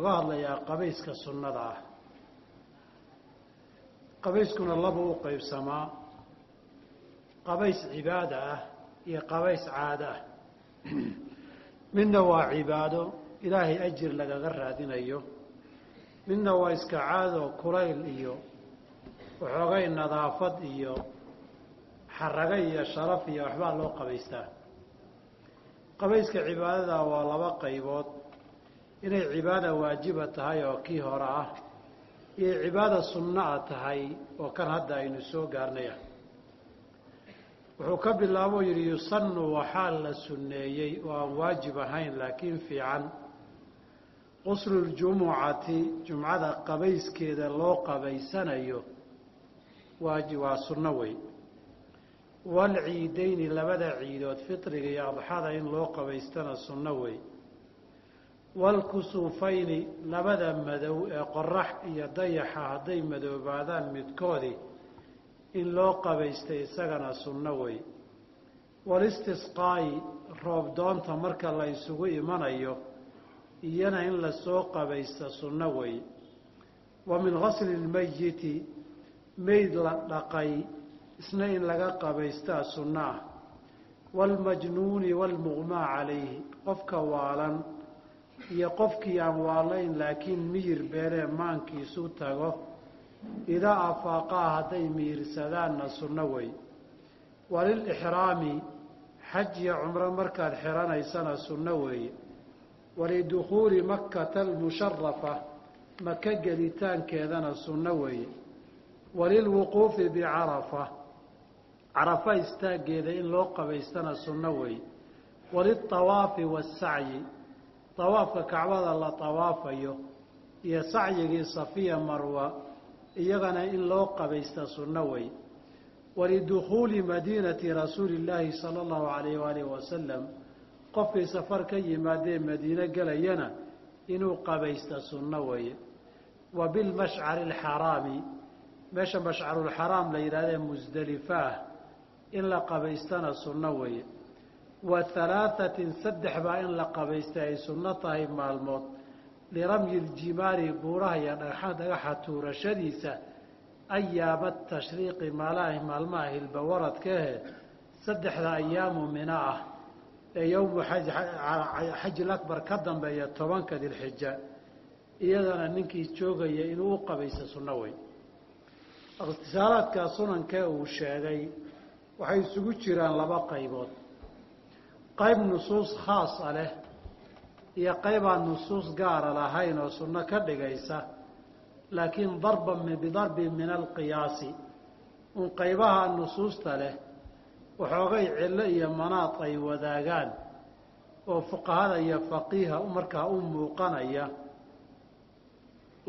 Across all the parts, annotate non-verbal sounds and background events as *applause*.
uga hadlayaa qabayska sunnada ah. Qabayskuna laba u qaybsamaa qabays cibaada ah iyo qabays caado ah. Midna waa cibaado ilaahay ajir lagaga raadinayo. Midna waa iska caado kulayl iyo waxoogay nadaafad iyo xaraga iyo sharaf iyo waxbaa loo qabaystaa. Qabayska cibaadada waa laba qaybood inay cibaada waajiba tahay oo kii hore ah iyo cibaada sunnaa tahay oo kan hadda aynu soo gaarnaya. Wuxuu ka bilaabo yidhi yusanu waxaa la sunneeyey oo aan waajib ahayn laakiin fiican. Qusluljumucati jumcada qabayskeeda loo qabaysanayo waa sunno wey. Walciidayni labada ciidood fitriga iyo adxada in loo qabaystana sunno wey walkusuufayni labada madow ee qorax iyo dayaxa hadday madoobaadaan midkoodii in loo qabaystay isagana sunno wey. Walistisqaa'i roob doonta marka la isugu imanayo iyana in la soo qabaysta sunno wey. Wa min gasli lmayiti meyd la dhaqay isna in laga qabaystaa sunno ah waalmajnuuni waalmuqmaa calayhi qofka waalan iyo qofkii aan waalayn laakiin miyir beelee maankiisu tago. Idaa afaaqaa hadday miyirsadaanna sunno wey walilixraami xaj iyo cumro markaad xiranaysana sunno weeye walidukhuuli makkata almusharafa maka gelitaankeedana sunno weeye walilwuquufi bicarafa carafa istaaggeeda in loo qabaystana sunno weeye waliلطawaafi waasacyi tawaafka kacbada la tawaafayo iyo sacyigii safiya marwa iyagana in loo qabaysta sunno wey walidukhuuli madiinati rasuuli illaahi sala allahu alayh waalihi wasalam qofkii safar ka yimaadee madiine gelayana inuu qabaysta sunno weeye wa bilmashcari alxaraami meesha mashcarulxaraam la yidhahdee musdelifaah in la qabaystana sunno weeye wa halaahatin saddex baa in la qabaystay ay sunno tahay maalmood. Liramyi ljimaari buuraha iyo dhagxa dhagaxa tuurashadiisa ayaama tashriiqi maalaha maalmaha hilbawaradkahe saddexda ayaamu mina ah ee yowmu xajil akbar ka dambeeya tobanka dilxija iyadana ninkii joogaya inuu u qabaysta sunno wey ikhtisaalaadka sunankee uu sheegay waxay isugu jiraan laba qaybood qayb nusuus khaasa leh iyo qaybaan nusuus gaara lahayn oo sunno ka dhigaysa laakiin darban bidarbin min alqiyaasi un qaybaha nusuusta leh waxoogay cillo iyo manaad ay wadaagaan oo fuqahada iyo faqiiha markaa u muuqanaya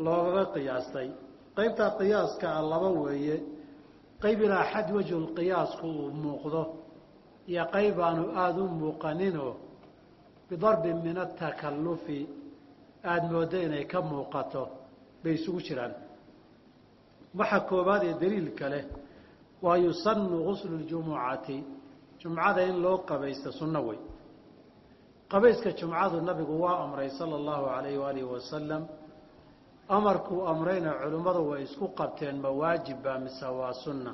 loogaga qiyaastay. Qaybtaa qiyaaska ah laba weeye qayb ilaa xad wejhulqiyaasku uu muuqdo iyo qayb aanu aada u muuqaninoo bidarbin min atakalufi aada mooddo inay ka muuqato bay isugu jiraan waxa koobaad ee daliilka leh waa yusanu guslu ljumucati jumcada in loo qabaysta sunno wey qabayska jumcadu nabigu waa amray sala allahu alayh waalihi wasalam amarkuu amrayna culimmadu way isku qabteen ma waajib baa mise waa sunna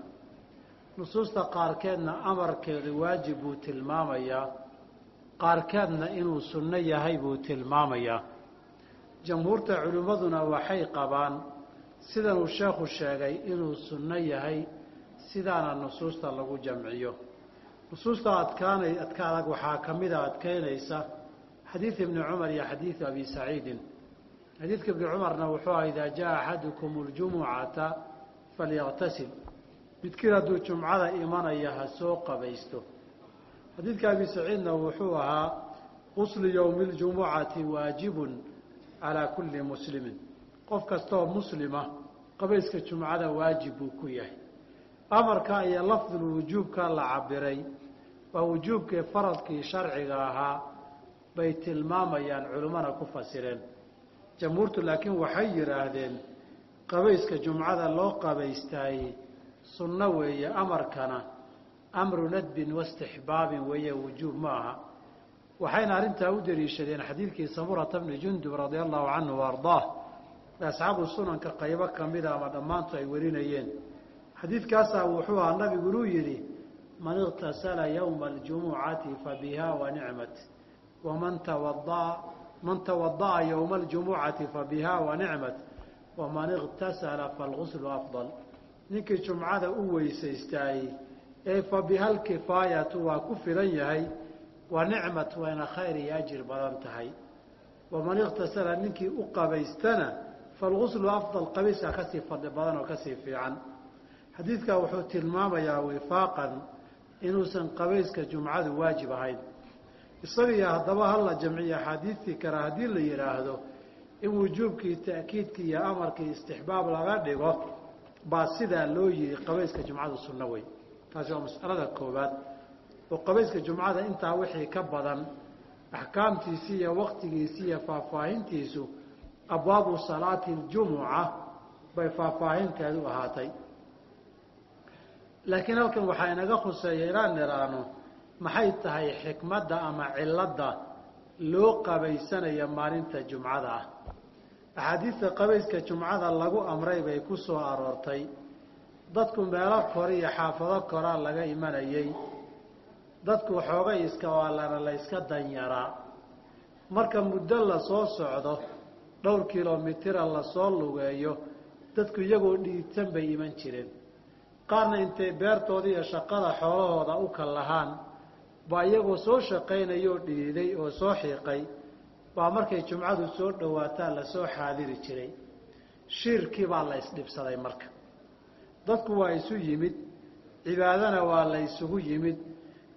nusuusta qaarkeedna amarkeedu waajib buu tilmaamayaa qaarkeedna inuu sunno yahay buu tilmaamayaa. Jamhuurta culimmaduna waxay qabaan sidanuu sheekhu sheegay inuu sunno yahay sidaana nusuusta lagu jamciyo. Nusuusta adkaanay adka adag waxaa ka mida adkeynaysa xadiid ibni cumar iyo xadiidu abi saciidin. Xadiidka ibni cumarna wuxuu aha idaa jaa axadukum اljumucata falyaqtasil midkiin hadduu jumcada imanaya ha soo qabaysto. Xadiidka abi saciidna wuxuu ahaa quslu yowmi اljumucati waajibun calaa kulli muslimin. Qof kastaoo muslima qabayska jumcada waajib buu ku yahay. Amarka iyo lafdulwujuubka la cabiray waa wujuubkii faradkii sharciga ahaa bay tilmaamayaan culimmana ku fasireen. Jamhuurtu laakiin waxay yidhaahdeen qabayska jumcada loo qabaystaayey sunno weeye amarkana amru nadbin waistixbaabin weeye wujuub ma aha. Waxayna arrintaa u daliishadeen xadiidkii samurata bni jundub radia allahu canhu wa asxaabu sunanka qaybo ka mida ama dhammaantu ay warinayeen. Xadiidkaasaa wuxuu ahaa nabigunu yidhi man iktasala yowma aljumucati fabiha wa nicmat waman tawadaa man tawada'a yowma aljumucati fabiha wa nicmat waman iktasala falguslu afdal ninkii jumcada u weysaystaayey ee fabiha alkifaayatu waa ku filan yahay wa nicmat wayna khayr iyo ajir badan tahay. Waman iktasala ninkii u qabaystana falguslu afdal qabayskaa ka sii fadli badan oo ka sii fiican. Xadiidkaa wuxuu tilmaamayaa wifaaqan inuusan qabayska jumcadu waajib ahayn. Isagiiyo haddaba hala jamciyo axaadiistii kale haddii la yidhaahdo in wujuubkii ta'kiidkii iyo amarkii istixbaab laga dhigo baa sidaa loo yihi qabayska jumcadu sunno wey. Taasi waa mas'alada koowaad. Oo qabayska jumcada intaa wixii ka badan axkaamtiisii iyo waktigiisii iyo faahfaahintiisu abwaabu salaati ljumuca bay faahfaahinteedu ahaatay. Laakiin halkan waxaa inaga khuseeya inaan nidhaahno maxay tahay xikmadda ama cilladda loo qabaysanayo maalinta jumcada ah axaadiista qabayska jumcada lagu amray bay ku soo aroortay. Dadku meelo kore iyo xaafado koraa laga imanayey dadku xoogay iska waalana la yska danyaraa marka muddo la soo socdo dhowr kilomitira la soo lugeeyo dadku iyagoo dhiidsan bay iman jireen. Qaarna intay beertooda iyo shaqada xoolahooda u kal lahaan baa iyagoo soo shaqaynayoo dhiiday oo soo xiiqay baa markay jumcadu soo dhowaataa la soo xaadiri jiray. Shiirkii baa la isdhibsaday marka. Dadku waa isu yimid cibaadana waa la ysugu yimid.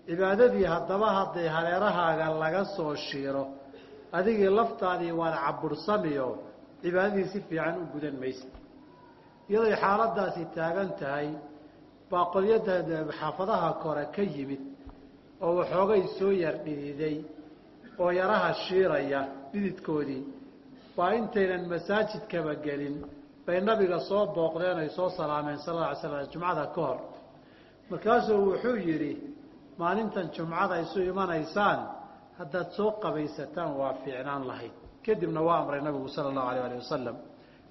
Cibaadadii haddaba hadday hareerahaaga laga soo shiiro adigii laftaadii waad cabursamiyo cibaadadii si fiican u gudan maysa. Iyaday xaaladaasi taagan tahay baa qolyada xaafadaha kore ka yimid oo waxoogay soo yar dhididay oo yaraha shiiraya dhididkoodii. Baa intaynan masaajidkaba gelin bay nabiga soo booqdeen ay soo salaameen sal alla alay slam jumcada ka hor. Markaasuu wuxuu yidhi maalintan jumcada isu imanaysaan haddaad soo qabaysataan waa fiicnaan lahayd. Kadibna waa amray nabigu sala allahu alayh alih wasalam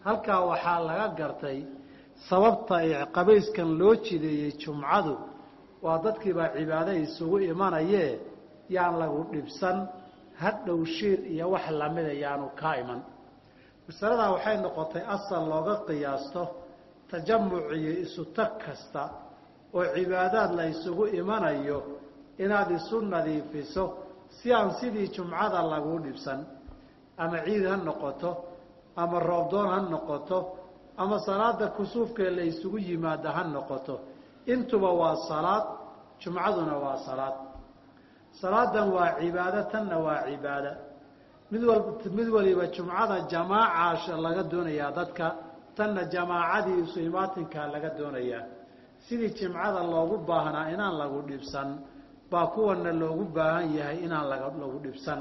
halkaa waxaa laga gartay sababta ay qabayskan loo jideeyey jumcadu waa dadkiibaa cibaado isugu imanayee yaan lagu dhibsan hadhow shiir iyo wax lamida yaanu kaa iman. Masaladaa waxay noqotay asal looga qiyaasto tajamuc iyo isu tag kasta oo cibaadaad la isugu imanayo inaad isu nadiifiso si aan sidii jumcada laguu dhibsan. Ama ciid ha noqoto ama roobdoon ha noqoto ama salaada kusuufkee la isugu yimaada ha noqoto. Intuba waa salaad jumcaduna waa salaad salaadan waa cibaado tanna waa cibaado mid wal mid waliba jumcada jamaaca laga doonayaa dadka tanna jamaacadii isu imaatinkaa laga doonayaa. Sidii jimcada loogu baahnaa inaan lagu dhibsan baa kuwana loogu baahan yahay inaan lagu dhibsan.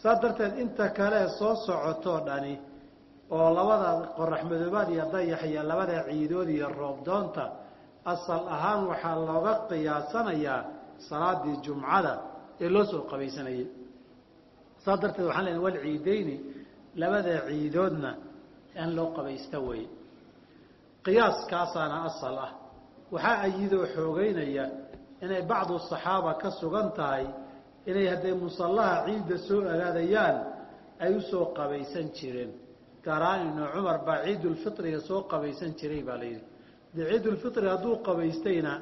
Saas darteed inta kale soo socotoo dhani oo labada qorax madoobaad iyo dayax iyo labada ciidood iyo roobdoonta asal ahaan waxaa looga qiyaasanayaa salaadii jumcada ee loo soo qabaysanayay. Saas darteed waxaan leedahay wal ciideyni labada ciidoodna in loo qabaysta weeye qiyaaskaasaana asal ah. Waxaa ayidoo xoogeynaya inay bacdu saxaaba ka sugan tahay inay hadday musallaha ciidda soo agaadayaan ay u soo qabaysan jireen. Gaaraan ibnu cumar baa ciidulfitriga soo qabaysan jiray baa la yidhi. De ciidulfitri hadduu qabaystayna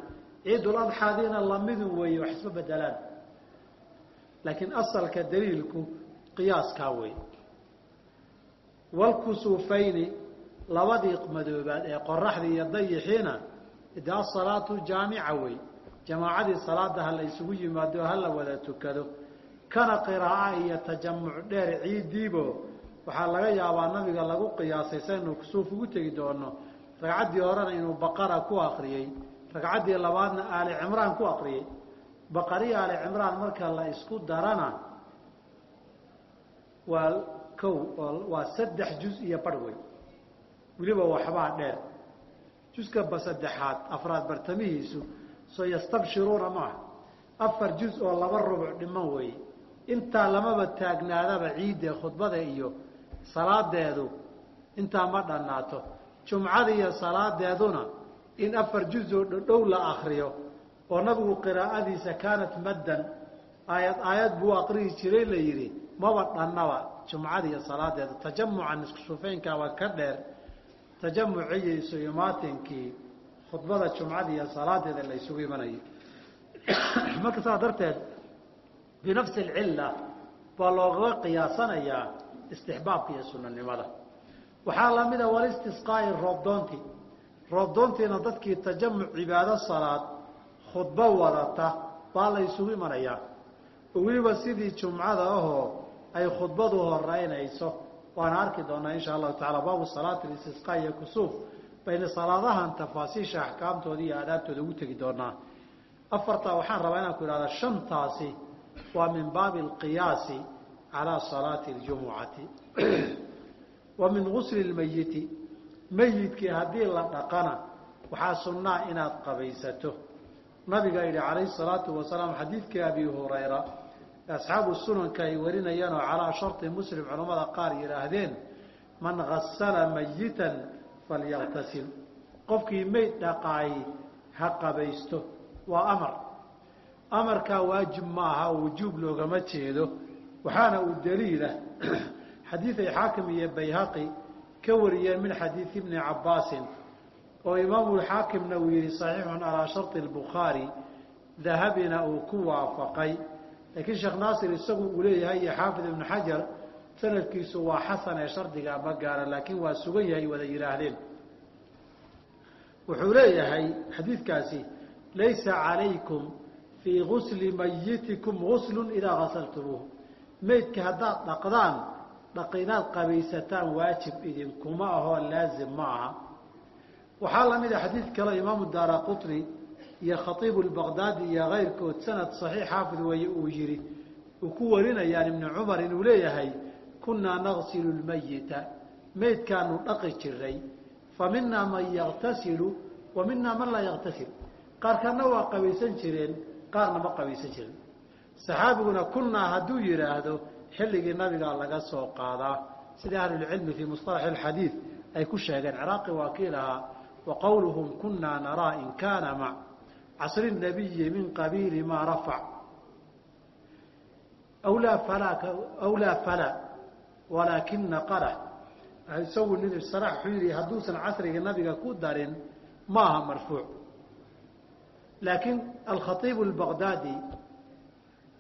ciiduladxaadiina lamidu weeye wax isma bedelaan laakiin asalka daliilku qiyaaskaa wey walkusuufayni labadii madoobaad ee qoraxdii iyo dayixiina de asalaatu jaamica wey jamaacadii salaada ha la isugu yimaado ha la wada tukado kana qiraaca iyo tajamuc dheer ciiddiibo waxaa laga yaabaa nabiga lagu qiyaasay saynu kusuuf ugu tegi doono ragcaddii horena inuu baqara ku akriyey ragcaddii labaadna aali cimraan ku akriyey baqariyo aali cimraan marka la isku darana waa kow waa saddex juz iyo barh wey weliba waxbaa dheer. Juska ba saddexaad afraad bartamihiisu soo yastabshiruuna maaha afar juz oo laba rubuc dhiman weeye intaa lamaba taagnaadaba ciidde khudbada iyo salaadeedu intaa ma dhannaato. Jumcada iyo salaadeeduna in afar juz oo dhodhow la akriyo oo nabigu qiraa'adiisa kaanat maddan aayad aayad buu aqrihi jiray la yidhi maba dhannaba jumcada iyo salaadeeda tajamuca niskusufeynkaaba ka dheer tajamuciyo isu imaatinkii khudbada jumcada iyo salaadeeda la imanayo. *clears throat* Marka saa darteed binafsi alcilla baa loogaga qiyaasanayaa istixbaabka iyo sunanimada waxaa lamida walistisqaa'i roobdoonti roobdoontiina dadkii tajamuc cibaado salaad khudbo wadata baa la isugu imanayaa. Weliba sidii jumcada ahoo ay khudbadu horeynayso waana arki doonaa insha allahu tacala baabu salaati istisqaa iyo kusuuf bayna salaadahan tafaasiisha axkaamtooda iyo aadaabtooda ugu tegi doonaa. Afartaa waxaan rabaa inaan ku ihahda shantaasi waa min baabi alqiyaasi calaa salaati اljumucati wa min gusli lmayiti meyidkii haddii la dhaqana waxaa sunnaa inaad qabaysato nabiga yidhi calayhi salaatu wasalaam xadiidkii abi hurayra asxaabu sunanka ay warinayaan oo calaa sharti muslim culammada qaar yidhaahdeen man gasala mayitan falyaqtasil. Qofkii meyd dhaqaay ha qabaysto waa amar. Amarkaa waajib ma aha wujuub loogama jeedo waxaana uu daliila *clears throat* xadiid ay xaakim iyo bayhaqi ka wariyeen min xadiidi ibni cabbaasin oo imaamulxaakimna uu yihi saxiixun calaa sharti albukhaari dahabina uu ku waafaqay. Laakiin sheekh naasir isagu uu leeyahay iyo xaafid ibnu xajar sanadkiisu waa xasan ee shardiga ma gaara laakiin waa sugan yahay wada yidhaahdeen wuxuu leeyahay xadiidkaasi laysa calaykum fii gusli mayitikum guslun idaa gasaltumuuh meydka haddaad dhaqdaan dhaq inaad qabaysataan waajib idinkuma ahoo laazim ma aha waxaa la mid a xadiid kale imaamu daara qutni iyo khaiibu lbaqdaadi iyo kayrkood sanad saxiix xaafid weeye uu yihi uu ku warinayaan ibni cumar inuu leeyahay kunaa nagsilu lmayita meydkaanu dhaqi jiray fa minaa man yaktasilu wa minaa man laa yaktasil qaarkana waa qabaysan jireen qaarna ma qabaysan jirin. Saxaabiguna kunaa hadduu yidhaahdo xilligii nabigaa laga soo qaadaa sida ahlulcilmi fii musطalax اxadiid ay ku sheegeen ciraaqi waa kii lahaa wa qowluhum kunaa naraa in kaana mac casri الnabiyi min qabiili maa rafac wlaa falaa awlaa falaa walaakina qala isagu nin isalax wuxuu yidhi hadduusan casriga nabiga ku darin ma aha marfuuc laakiin alkhaiib اlbaqdaadi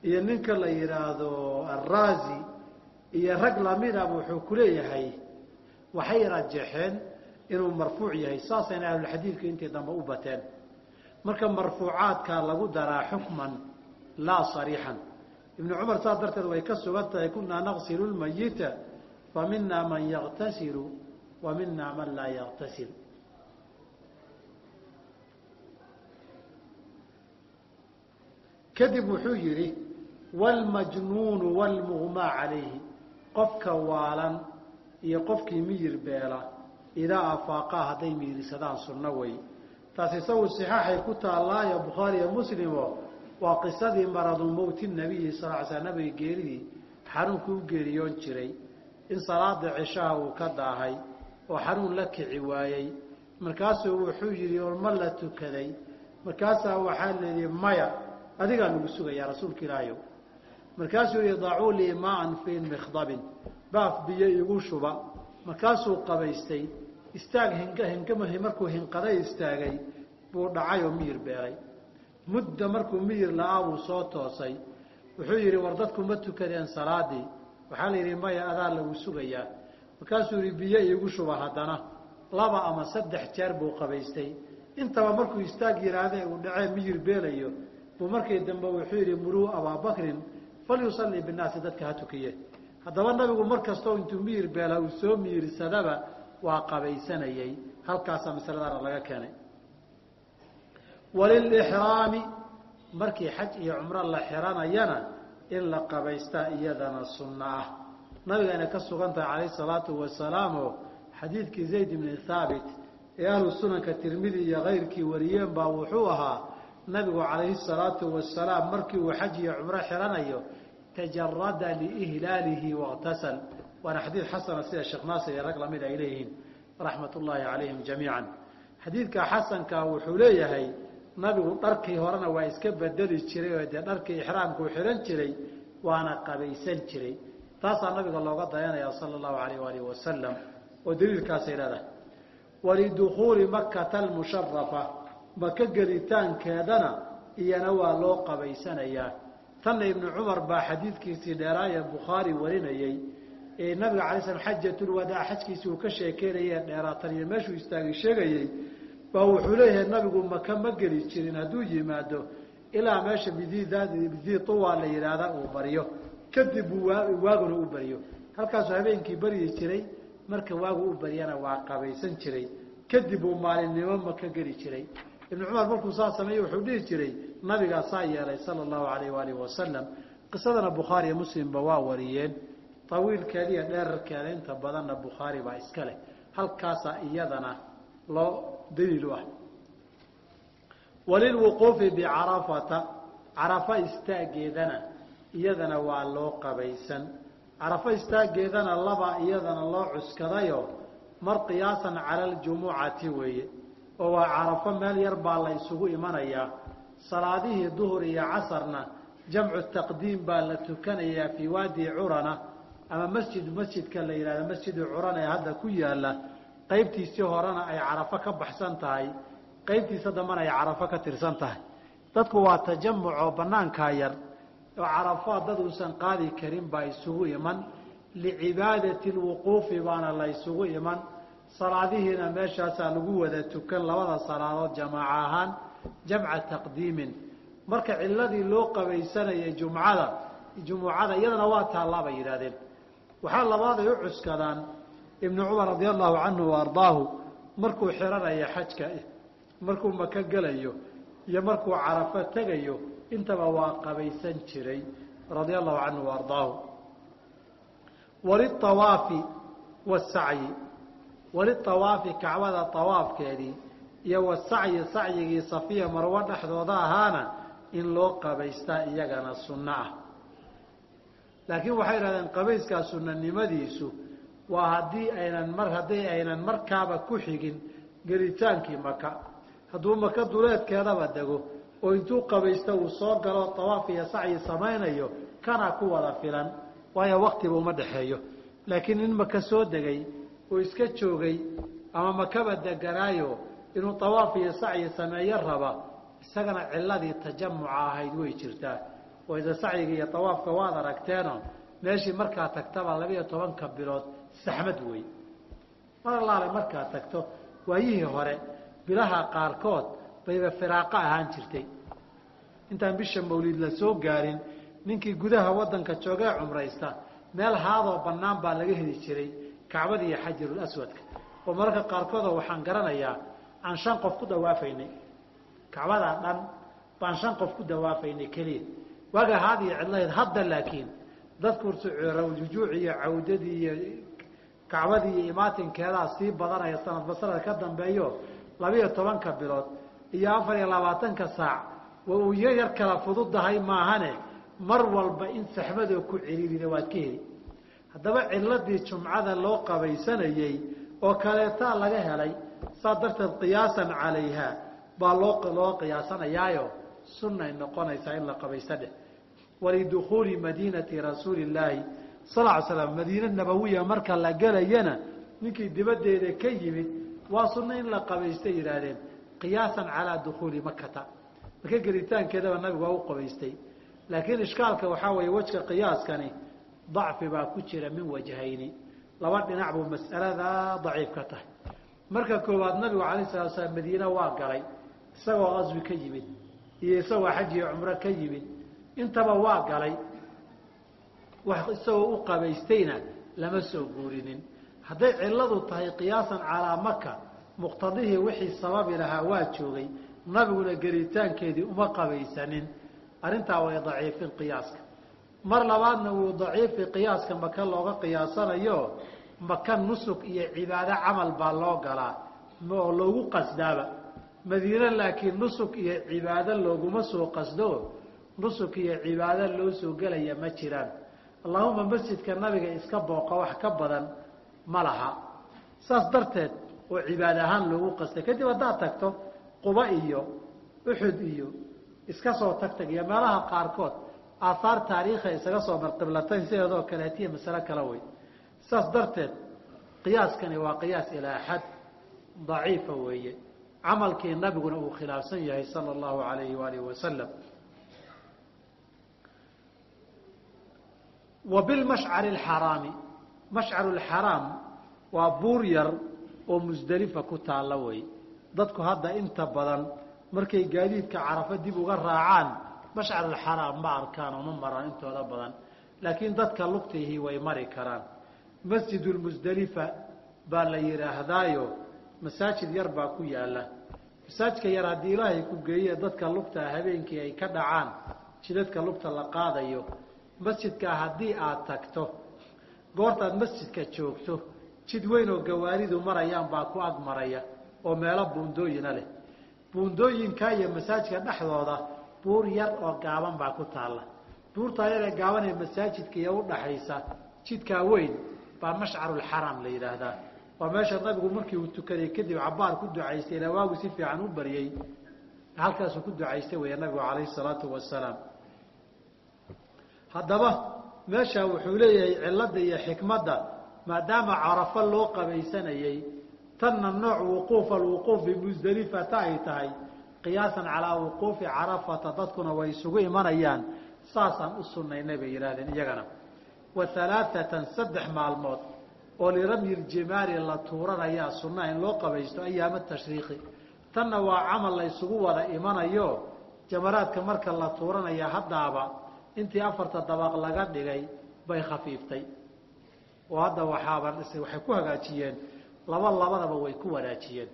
iyo ninka la yidhaahdo araazi iyo rag lamidaba wuxuu ku leeyahay waxay rajaxeen inuu marfuuc yahay saasayna ahlulxadiidku intii dambe u bateen. Marka marfuucaadkaa lagu daraa xukman laa sariixan. Ibnu cumar saas darteed way ka sugan tahay kunaa naqsilu lmayita fa minaa man yaktasilu wa minaa man laa yaktasil kadib wuxuu yidhi wlmajnuunu wlmuغmaa calayhi. Qofka waalan iyo qofkii miyir beela idaa afaaqaa hadday miirisadaan sunno wey. Taas isagu صixaaxay ku taallaayo bukhaariyo muslimo waa qisadii maradu mowti nabiyi sal sl nabiga geeridii xanuunku u geeriyoon jiray. In salaada cishaha uu ka daahay oo xanuun la kici waayey. Markaasuu wuxuu yidhi olma la tukaday. Markaasaa waxaa layidhi maya adigaa nagu sugayaa rasuulka ilaahayow markaasuu yihi dacuu lii maan fii mikdabin baaf biyo igu shuba. Markaasuu qabaystay istaag hinhi markuu hinqaday istaagay buu dhacay oo miyir beelay mudda markuu miyir la-aa buu soo toosay. Wuxuu yidhi war dadku ma tukadeen salaadii. Waxaa la yidhi maya adaa lagu sugayaa markaasuu yihi biyo iigu shuba haddana. Laba ama saddex jeer buu qabaystay. Intaba markuu istaag yidhaahde uu dhacee miyir beelayo buu markii dambe wuxuu yidhi muruu abaabakrin falyusallii binaasi dadka ha tukiye haddaba nabigu mar kastoo intuu miyir beela uu soo miyirsadaba waa qabaysanayey halkaasaa masaladaana laga keenay. Walilixraami markii xaj iyo cumro la xiranayana in la qabaystaa iyadana sunno ah. Nabigayna ka sugan tahay calayhi salaatu wasalaam oo xadiidkii zayd ibni thaabit ee ahlu sunanka tirmidi iyo kayrkii wariyeen baa wuxuu ahaa nabigu calayhi salaatu wasalaam markii uu xaj iyo cumro xiranayo tajarada liihlaalihi wاktasal waana xadiid xasana sida sheekh naasir iyo rag la mid ay leeyihiin raxmat ullaahi calayhim jamiica xadiidka xasanka wuxuu leeyahay nabigu dharkii horena waa iska bedeli jiray oo dee dharkii ixraamkuu xihan jiray waana qabaysan jiray. Taasaa nabiga looga dayanaya sala allahu alayh waalih wasalam oo daliilkaasay leedahay. Walidukuuli makata almusharafa maka gelitaankeedana iyana waa loo qabaysanayaa. Tanna ibnu cumar baa xadiidkiisii dheeraaya bukhaari warinayey nabiga alay slam xajatulwadaa xajkiisii uu ka sheekeynayee dheeraatan iyo meeshuu istaagay sheegayey baa wuxuu leeyahay nabigu maka ma geli jirin hadduu yimaado ilaa meesha bidii tuwa la yidhaahda uu baryo kadib waaguna u baryo halkaasuu habeenkii baryi jiray marka waagu u baryana waa qabaysan jiray. Kadib uu maalinimo maka geli jiray. Ibnu cumar markuu saa sameeyey wuxuu dhihi jiray nabigaa saa yeelay sala allahu alayh waalihi wasalam qisadana bukhaari iyo muslimba waa wariyeen tawiilkeeda iyo dheerarkeeda inta badanna bukhaari baa iska leh. Halkaasaa iyadana loo daliil ah. Walilwuquufi bicarafata carafa istaageedana iyadana waa loo qabaysan. Carafo istaageedana laba iyadana loo cuskadayo mar qiyaasan cala aljumucati weeye oo waa carafo meel yar baa la isugu imanayaa salaadihii duhur iyo casarna jamcu taqdiim baa la tukanayaa fii waadi curana ama masjid masjidka la yidhahdo masjidu curana ee hadda ku yaalla qaybtiisii horena ay carafo ka baxsan tahay qaybtiisa dambena ay carafo ka tirsan tahay. Dadku waa tajamuc oo banaankaa yar oo carafo dad uusan qaadi karin baa isugu iman licibaadati lwuquufi baana la ysugu iman. Salaadihiina meeshaasaa lagu wada tukan labada salaadood jamaaca ahaan jamca taqdiimin. Marka ciladii loo qabaysanayay jumcada jumucada iyadana waa taallaa bay yidhahdeen waxaa labaad ay u cuskadaan ibnu cumar radi allahu canhu wa ardaahu markuu xiranayo xajka markuu maka gelayo iyo markuu carafo tegayo intaba waa qabaysan jiray radia allahu canhu wa ardaahu. Waliawaafi wasacyi waliawaafi kacbada awaafkeedii iyo wasacyi sacyigii safiya marwo dhexdooda ahaana in loo qabaystaa iyagana sunno ah laakiin waxay idhahdeen qabayskaa sunanimadiisu waa haddii aynan mar haddii aynan markaaba ku xigin gelitaankii maka hadduu maka duleedkeedaba dego oo intuu qabaysto uu soo galo tawaaf iyo sacyi samaynayo kana ku wada filan waayo waktiba uma dhexeeyo. Laakiin in maka soo degay oo iska joogay ama makaba deganaayo inuu tawaaf iyo sacyi sameeyo raba isagana ciladii tajamuca ahayd way jirtaa ida sacyiga iyo tawaafka waad aragteeno meeshii markaa tagtaba labiiyo tobanka bilood saxmad wey mar allaale markaa tagto waayihii hore bilaha qaarkood bayba firaaqo ahaan jirtay. Intaan bisha mawlid la soo gaarin ninkii gudaha wadanka joogee cumraysta meel haadoo bannaan baa laga heli jiray kacbada iyo xajarul aswadka. Oo mararka qaarkoodoo waxaan garanayaa aan shan qof ku dawaafaynay kacbadaa dhan baan shan qof ku dawaafaynay keliya waaga haad iyo cidlahayd hadda laakiin dadku jujuuci iyo cawdadii iyo kacbadii iyo imaatinkeedaa sii badanaya sanadba sanad ka dambeeyo labiiyo tobanka bilood iyo afar iyo labaatanka saac waa uu yar yar kala fududahay maahane mar walba in saxmadoo ku ciriirida waad ka heli. Haddaba ciladii jumcada loo qabaysanayey oo kaleetaa laga helay saa darteed qiyaasan calayha baa loo loo qiyaasanayaayo sunnay noqonaysaa in la qabaysta dheh walidukhuuli madiinati rasuuli illaahi sal slam madiina nabawiya marka la gelayana ninkii dibaddeeda ka yimid waa sunno in la qabaystay yidhaahdeen qiyaasan calaa dukhuuli makata maka gelitaankeedaba nabigu waa u qabaystay laakiin ishkaalka waxaa weeye wejka qiyaaskani dacfi baa ku jira min wajhayni laba dhinac buu mas'aladaa daciif ka tahay marka koowaad nabigu alayh salatu salaam madiine waa galay isagoo qaswi ka yimid iyo isagoo xaj iyo cumro ka yimid intaba waa galay. Wax isagoo u qabaystayna lama soo guurinin. Hadday ciladu tahay qiyaasan calaa maka muqtadihii wixii sababi lahaa waa joogay. Nabiguna gelitaankeedii uma qabaysanin. Arrintaa way daciifin qiyaaska. Mar labaadna wuu daciifi qiyaaska maka looga qiyaasanayo. Maka nusuk iyo cibaado camal baa loo galaa. Oo loogu qasdaaba. Madiine laakiin nusuk iyo cibaado looguma soo qasdo nusuk iyo cibaado loo soo gelaya ma jiraan. Allahuma masjidka nabiga iska booqa wax ka badan ma laha. Saas darteed oo cibaad ahaan loogu qastay kadib haddaad tagto quba iyo uxud iyo iska soo tagtag iyo meelaha qaarkood aahaar taariikha isaga soo marqiblatayn sideedoo kaleetiya masalo kala wey saas darteed qiyaaskani waa qiyaas ilaa xad daciifa weeye. Camalkii nabiguna uu khilaafsan yahay sala allahu alayhi waalihi wasalam wa bilmashcari alxaraami mashcaru lxaraam waa buur yar oo musdelifa ku taalla wey. Dadku hadda inta badan markay gaadiidka carafo dib uga raacaan mashcarulxaraam ma arkaan oo ma maraan intooda badan. Laakiin dadka lugtayhi way mari karaan. Masjidulmusdelifa baa la yidhaahdaayo masaajid yar baa ku yaalla. Masaajidka yar haddii ilaahay ku geeye dadka lugtaa habeenkii ay ka dhacaan jidadka lugta la qaadayo masjidkaa haddii aad tagto goortaad masjidka joogto jid weyn oo gawaaridu marayaan baa ku ag maraya oo meelo buundooyina leh. Buundooyinka iyo masaajidka dhexdooda buur yar oo gaaban baa ku taalla. Buurtaa yar gaaban ee masaajidka iyo udhaxaysa jidkaa weyn baa mashcarulxaraam la yidhaahdaa. Waa meesha nabigu markii uu tukaday kadib cabaar ku ducaystay ilaa waagu si fiican u baryey halkaasuu ku ducaystay weya nabigu calayhi salaatu wasalaam haddaba meesha wuxuu leeyahay cilada iyo xikmadda maadaama carafo loo qabaysanayey tanna nooc wuquuf alwuquuf bimusdelifata ay tahay. Qiyaasan calaa wuquufi carafata dadkuna way isugu imanayaan. Saasaan u sunnaynay bay yidhahdeen iyagana. Wa alaaatan saddex maalmood oo liramyi ljimaari la tuuranayaa sunnaha in loo qabaysto ayaama tashriiqi. Tanna waa camal la ysugu wada imanayo. Jamaraadka marka la tuuranaya haddaaba intii afarta dabaq laga dhigay bay khafiiftay. Oo hadda waxaaba waxay ku hagaajiyeen. Laba labadaba way ku wanaajiyeen.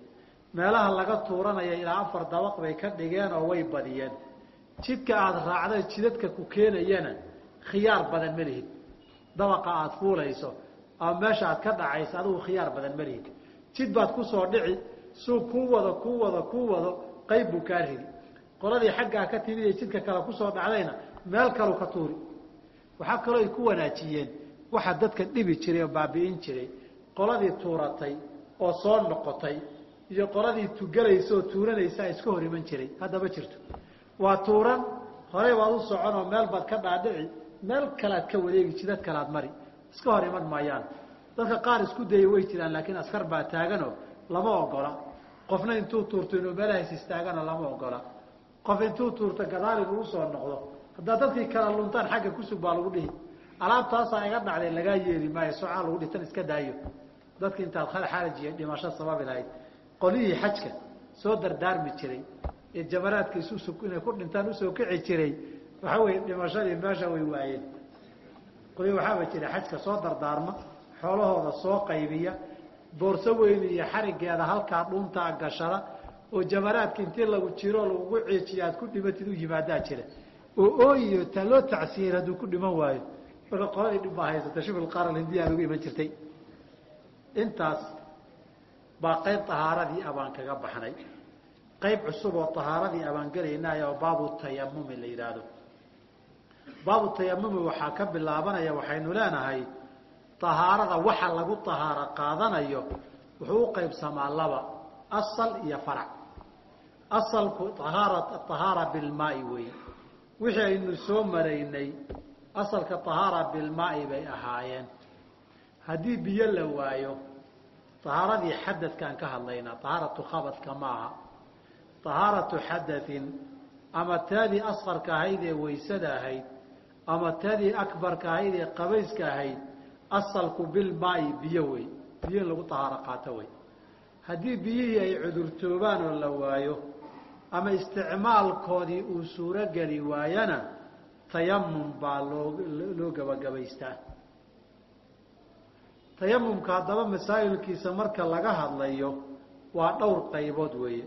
Meelaha laga tuuranaya ilaa afar dabaq bay ka dhigeen oo way badiyeen. Jidka aada raacday jidadka ku keenayana khiyaar badan ma lihid dabaqa aada fuulayso ama meesha aad ka dhacayso adigu khiyaar badan ma lihid jid baad ku soo dhici suuq kuu wado kuu wado kuu wado qayb buu kaa ridi. Qoladii xaggaa ka timid ee jidka kale ku soo dhacdayna meel kalu ka tuuri. Waxaa kaloo ay ku wanaajiyeen waxaa dadka dhibi jiray oo baabi'in jiray. Qoladii tuuratay oo soo noqotay iyo qoladii tugelaysa oo tuuranaysa iska hor iman jiray. Hadda ma jirto. Waa tuuran horey baad u socon oo meel baad ka dhaadhici meel kalead ka wareegi jidad kalead mari. Iska hor iman maayaan. Dadka qaar isku dayay way jiraan laakiin askar baa taaganoo lama ogola. Qofna intuu tuurto inuu meelahays istaagana lama ogola. Qof intuu tuurto gadaal inuu u soo noqdo haddaa dadkii kala luntaan xagga kusug baa lagu dhihi. Alaabtaasaa iga dhacday lagaa yeeli maayo socaa lagu dhitan iska daayo. Dadki intaad xaraj iyo dhimasho sababi lahayd. Qolihii xajka soo dardaarmi jiray ee jamaraadka isu inay ku dhintaan u soo kici jiray waxa weye dhimashadii meesha way waayeen. Qolihii waxaaba jira xajka soo dardaarma xoolahooda soo qaybiya boorso weyn iyo xarigeeda halkaa dhuuntaa gashada oo jamaraadka intii lagu jiro lagugu ceejiya aad ku dhimatid u yimaadaa jira oo ooyiyo taa loo tacsiyen hadduu ku dhiman waayo. Marka qoladii dhib baa haysata shibl qaran hindiya aad ugu iman jirtay. Intaas baa qayb tahaaradii abaan kaga baxnay. Qayb cusub oo tahaaradii abaan gelaynay oo baabu tayamumi la yidhaahdo baabu tayamumi waxaa ka bilaabanaya waxaynu leenahay tahaarada waxa lagu tahaaro qaadanayo wuxuu u qaybsamaa laba asal iyo farac. Asalku ahaara tahaara bilmaai weeye wixii aynu soo maraynay asalka tahaara bilmaai bay ahaayeen. Haddii biyo la waayo tahaaradii xadadkaan ka hadlaynaa tahaaratu khabadka maaha tahaaratu xadain ama taadii asqarka ahayd ee waysada ahayd ama taadii akbarka ahayd ee qabayska ahayd asalku bilmaai biyo wey. Biyo in lagu tahaaro qaato wey. Haddii biyihii ay cudurtoobaan oo la waayo ama isticmaalkoodii uu suurogeli waayana tayamum baa loo loo gabagabaystaa. Tayamumka haddaba masaa'ilkiisa marka laga hadlayo waa dhowr qaybood weeye.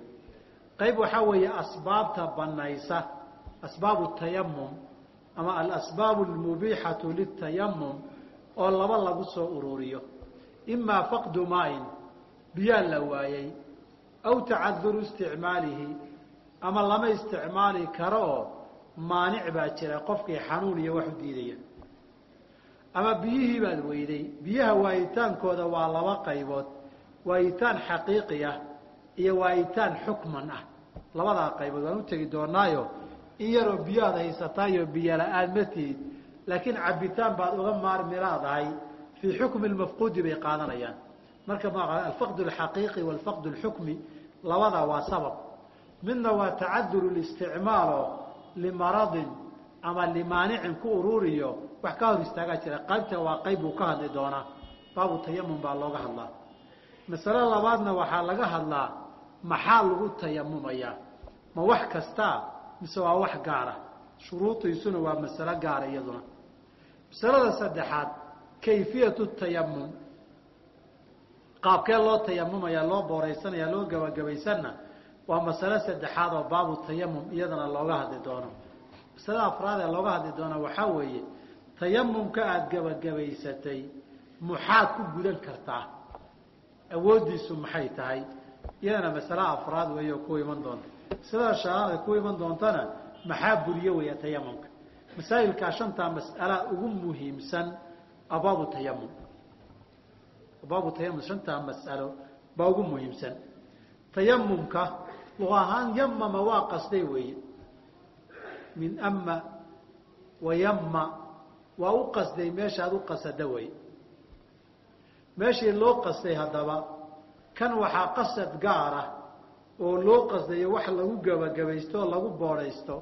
Qayb waxaa weeye asbaabta banaysa asbaabu tayamum ama alasbaabu almubiixatu litayamum oo laba lagu soo ururiyo. Imaa faqdu maain biyaa la waayey aw tacaduru isticmaalihi ama lama isticmaali karo oo maanic baa jira qofkii xanuun iyo wax u diidaya. Ama biyihii baad weyday biyaha waayitaankooda waa laba qaybood. Waayitaan xaqiiqi ah iyo waayitaan xukman ah. Labadaa qaybood waan u tegi doonaayo in yaroo biyaad haysataayo biyo la'aan ma tihid. Laakiin cabitaan baad uga maarmi laadahay fii xukmi mafquudi bay qaadanayaan. Marka alfaqd alxaqiiqi walfaqd alxukmi labada waa sabab midna waa tacadul listicmaalo limaradin ama limaanicin ku ururiyo wax ka hor istaagaa jira. Qaybta waa qayb buu ka hadli doonaa baabu tayamum baa looga hadlaa. Masale labaadna waxaa laga hadlaa maxaa lagu tayamumayaa ma wax kastaa mise waa wax gaara? Shuruudiisuna waa masalo gaara iyaduna. Masalada saddexaad kayfiyatu tayamum qaabkee loo tayamumaya loo booraysanaya loo gabagabaysanna waa masalo saddexaad oo baabu tayamum iyadana looga hadli doono. Masalada afraad ee looga hadli doona waxaa weeye tayamumka aada gabagabaysatay maxaad ku gudan kartaa. Awooddiisu maxay tahay? Iyadana masale afraad weeye oo ku iman doonta. Masalada shanaad ku iman doontana maxaa buriyo weya tayamumka masaa'ilkaa shantaa mas'ala ugu muhiimsan abaabu tayamum abaabu tayamum shantaa mas'alo baa ugu muhiimsan. Tayamumka luqa ahaan yamama waa qasday weeye. Min ama wayama waa u qasday meeshaad u qasada wey meeshii loo qasday haddaba kan waxaa qasad gaar ah oo loo qasdayo wax lagu gebagabaysto oo lagu boodhaysto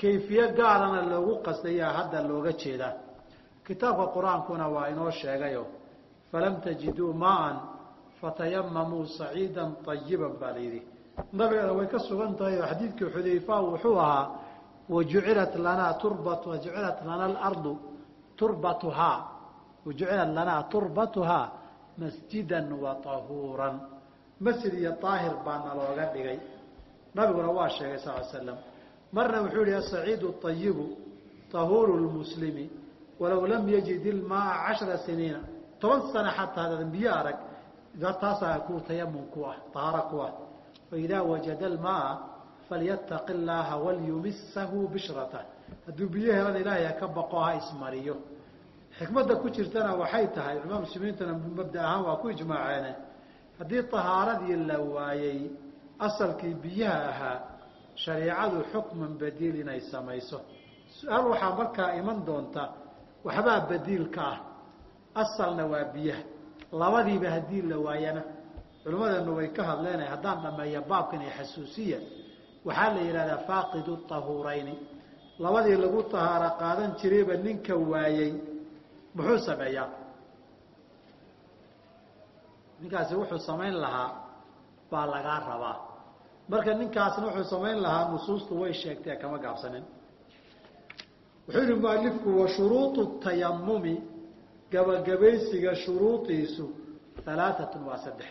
kayfiye gaarana loogu qasdayaa hadda looga jeedaa kitaabka qur'aankuna waa inoo sheegayo falam tajiduu maaan fatayamamuu saciidan ayiban baa layidhi nabigana way ka sugan tahay oo xadiidkii xudayfa wuxuu ahaa wajucilat lanaa turbat wajucilat lana alardu turbatuhaa wajucilat lanaa turbatuhaa masjidan wa tahuuran masjid iyo daahir baana looga dhigay. Nabiguna waa sheegay sal slam marna wuxuu yihi asaciidu ayibu tahuuru lmuslimi walow lam yajid ilmaaa cashara siniina. Toban sana xataa biyo arag taasaa ku tayamum ku ah tahaaro ku ah faidaa wajada almaaa falyataqi llaaha walyumisahu bishrata hadduu biyo helan ilaahay ha ka baqo ha ismariyo. Xikmadda ku jirtana waxay tahay culamada muslimiintuna mabda ahaan waa ku ijmaaceene haddii tahaaradii la waayey asalkii biyaha ahaa shareicadu xukman badiil inay samayso. Su'aal waxaa markaa iman doonta waxbaa badiilka ah. Asalna waa biyaha. Labadiiba haddii la waayana culimmadeenu way ka hadleen haddaan dhameeya baabkan iyo xasuusiya waxaa la yidhahdaa faaqidu tahuurayni. Labadii lagu tahaaro qaadan jirayba ninka waayey muxuu sameeyaa? Ninkaasi wuxuu samayn lahaa baa lagaa rabaa. Marka ninkaasna wuxuu samayn lahaa nusuustu way sheegtee kama gaabsanin. Wuxuu yihi mualifku wa shuruuطu tayamumi gabagabaysiga shuruudiisu alaaatun waa saddex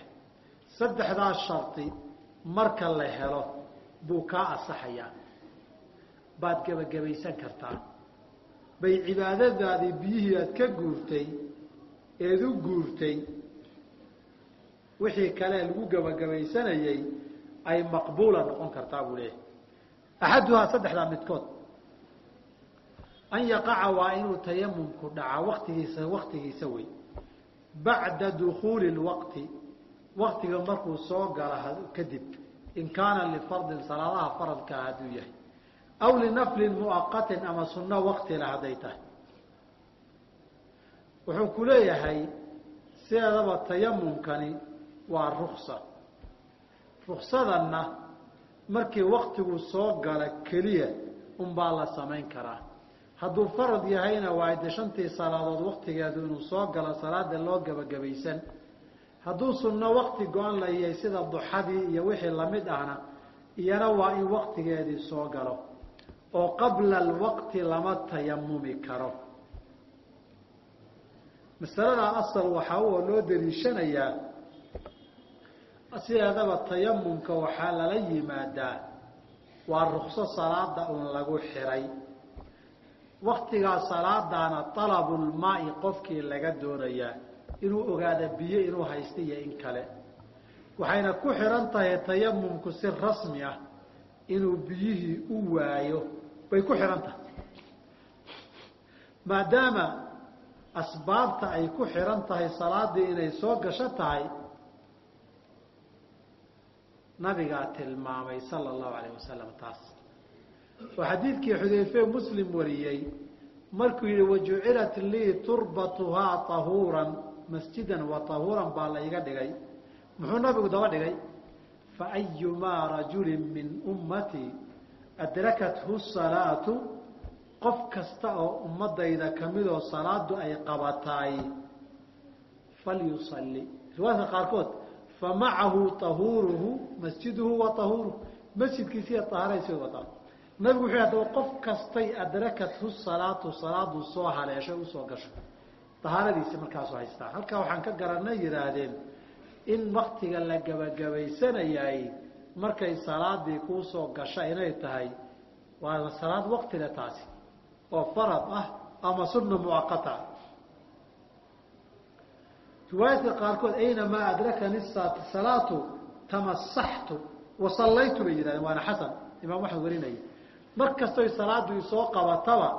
saddexdaas shardi marka la helo buu kaa asaxayaa baad gebagabaysan kartaa. Bay cibaadadaadii biyihii aad ka guurtay eed u guurtay wixii kale lagu gebagabaysanayey ay maqbuula noqon kartaa buu leeyahay. Axaduhaa saddexdaa midkood. An yaqaca waa inuu tayamumku dhaca waktigiisa waktigiisa wey bacda dukuuli lwaqti waktiga markuu soo gala kadib in kaana lifardin salaadaha faradkaa hadduu yahay aw linaflin muaqatin ama sunno waktila hadday tahay. Wuxuu ku leeyahay sideedaba tayamumkani waa ruksa ruksadanna markii waktigu soo gala keliya unbaa la samayn karaa. Hadduu farad yahayna waa de shantii salaadood waktigeedu inuu soo galo salaada loo gebagabaysan hadduu sunno wakti go-an la yahay sida duxadii iyo wixii la mid ahna iyana waa in waktigeedii soo galo oo qabla alwaqti lama tayamumi karo. Masaladaa asal waxaa oo loo daliishanayaa sideedaba tayamumka waxaa lala yimaadaa waa rukso salaada un lagu xiray. Waktigaa salaadaana alabulmaai qofkii laga doonayaa inuu ogaada biyo inuu haysta iyo in kale. Waxayna ku xihan tahay tayamumku si rasmi ah inuu biyihii u waayo. Bay ku xihan tahay. Maadaama asbaabta ay ku xihan tahay salaadii inay soo gasho tahay nabigaa tilmaamay sala allahu alayh wasalam taas. Oo xadiidkii xudayfe muslim wariyey markuu yihi wajucilat lii turbatuhaa tahuuran masjidan wa tahuuran baa la iga dhigay. Muxuu nabigu daba dhigay? Faayumaa rajulin min ummatii adrakathu salaatu qof kasta oo ummadayda kamidoo salaadu ay qabataay falyusalli. Riwaayadka qaarkood famacahu tahuuruhu masjiduhu wa tahuuruhu masjidkiisiiyo tahaaraysi wataa nabigu wuxuu hadaba qof kastay adrakathu salaatu salaadu soo haleesho u soo gasho tahaaradiisi markaasu haystaa. Halkaa waxaan ka garanay yidhaahdeen in waktiga la gebagabaysanayay markay salaadii kuusoo gasha inay tahay waa salaad waktile taasi oo farad ah ama sunna muaqata riwaayadka qaarkood aynamaa adrakani salaatu tamasaxtu wasallaytu bay yidhahdeen. Waana xasan imaam axmed warinaya mar kastoy salaadu isoo qabataba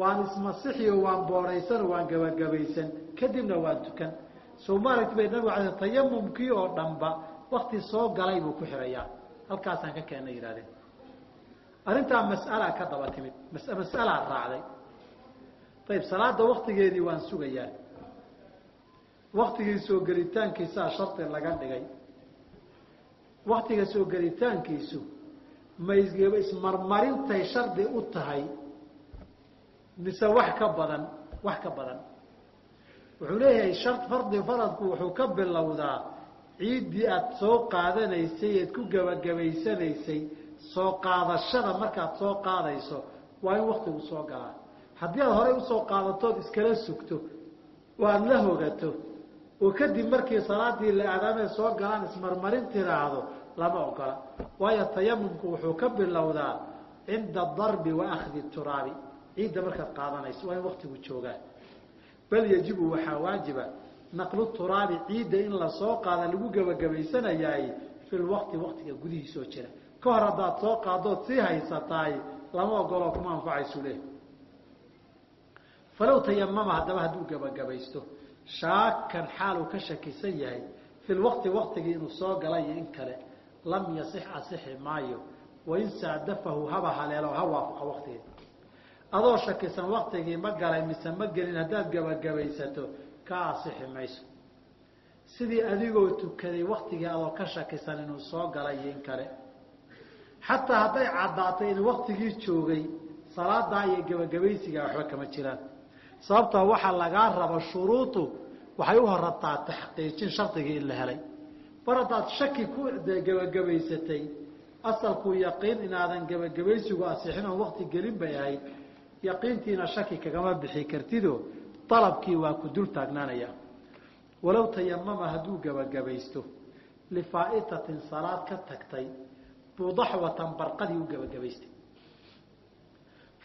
waan ismasixi oo waan boodhaysan oo waan gebagabaysan kadibna waan tukan. Soo maaragti bay nabigu ala tayamumkii oo dhanba wakti soo galay buu ku xirayaa halkaasaan ka keena yidhahdeen arrintaa mas'alaa ka daba timid mas'alaa raacday. Ayib salaada waktigeedii waan sugayaa. Waktigii soo gelitaankiisaa shardi laga dhigay. Waktiga soo gelitaankiisu ma ismarmarintay shardi u tahay mise wax ka badan wax ka badan. Wuxuu leeyahay shar fardi faradku wuxuu ka bilowdaa ciiddii aada soo qaadanaysay eed ku gebagabaysanaysay soo qaadashada markaad soo qaadayso waa in waktigu soo galaa. Haddii aad horey u soo qaadatood iskala sugto oo aada la hogato oo kadib markii salaadii la aadaamee soo galaan ismarmarin tiraahdo lama ogola. Waayo tayamumku wuxuu ka bilowdaa cinda darbi wa akhdi turaabi ciidda markaad qaadanayso waa in waktigu joogaa. Bal yajibu waxaa waajiba naqlu turaabi ciidda in la soo qaada lagu gebagabaysanayaay fi lwaqti waktiga gudihiisoo jira. Ka hor haddaad soo qaadood sii haysataay lama ogoloo kuma anfacaysu leh. Falow tayamama haddaba hadduu gebagabaysto shaakan xaal uu ka shakisan yahay fi lwaqti waktigii inuu soo galay iyo in kale. Lam yasix asixi maayo wain saadafahu haba haleelo ha waafaqa waktigii adoo shakisan waktigii ma galay mise ma gelin haddaad gebagabaysato ka asixi mayso. Sidii adigoo tukaday waktigii adoo ka shakisan inuu soo galay iyo in kale xataa hadday caddaatay in waktigii joogay salaadaa iyo gebagabaysigaa waxba kama jiraan. Sababtoo waxaa lagaa raba shuruudu waxay u horataa taxqiijin shardigii in la helay. Mar haddaad shaki ku gebagabaysatay asalku yaqiin inaadan gebagabaysigu asixin oon wakti gelin bay ahayd yaqiintiina shaki kagama bixi kartido dalabkii waa ku dul taagnaanaya. Walow tayamama hadduu gebagabaysto lifaa'itatin salaad ka tagtay buu daxwatan barqadii u gebagabaystay